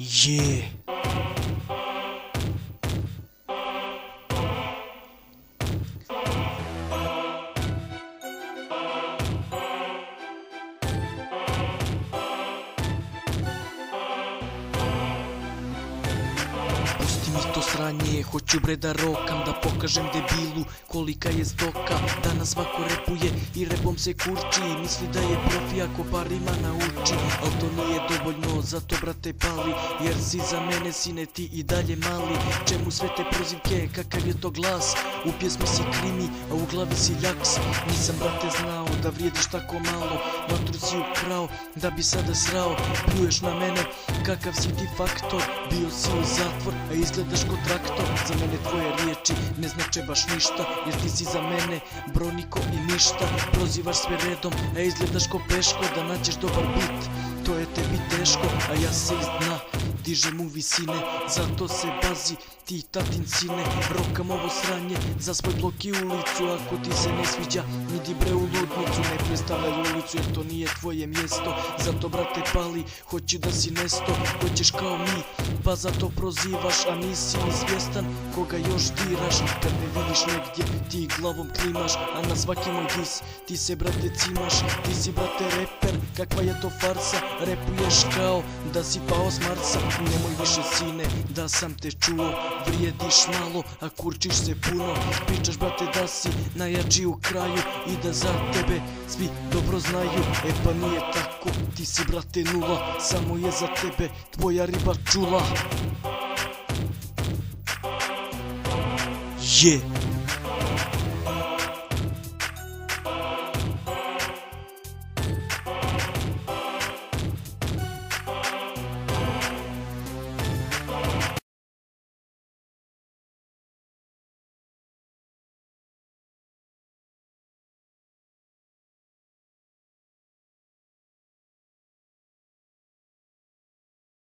Je. To sranje, hoću bre da rokam Da pokažem debilu. Kolika je stoka Danas svako repuje i repom se kurči. Misli da je profi ako parima nauči Al to nije dovoljno, zato brate pali. Jer si za mene sine ti i dalje mali. Čemu sve te prozivke, kakav je to glas? U pjesmi si krimi, a u glavi si ljaks. Nisam brate znao da vrijediš tako malo Vatru si ukrao, da bi sada srao. Pljuješ na mene, kakav si ti faktor? Bio si u zatvor, a izgledaš ko traktor. Za mene tvoje riječi ne znače baš ništa Jer ti si za mene broniko i ništa. Prozivaš sve redom, a izgledaš ko peško Da nađeš dobar bit, Тоа е теби тешко, а јас се изна Дижем у висине, зато се бази. Ти татин сине, рокам ово срање За свој блок и улицу, ако ти се не свиѓа Иди бре у лудницу, не Ne predstavljaj ulicu jer to nije tvoje mjesto. Zato brate pali, hoću da si nesto. Hoćeš kao mi, pa zato prozivaš A nisi ni svjestan koga još diraš Kad me vidiš negdje, ti glavom klimaš. A na svaki moj dis, ti se brate cimaš. Ti si brate reper, kakva je to farsa. Repuješ kao da si pao s Marsa. Nemoj više sine, da sam te čuo Vrijediš malo, a kurčiš se puno. Pričaš brate da si najjači u kraju I da za tebe svi dobro znaju. E pa nije tako, ti si brate nula Samo je za tebe tvoja riba čula. Je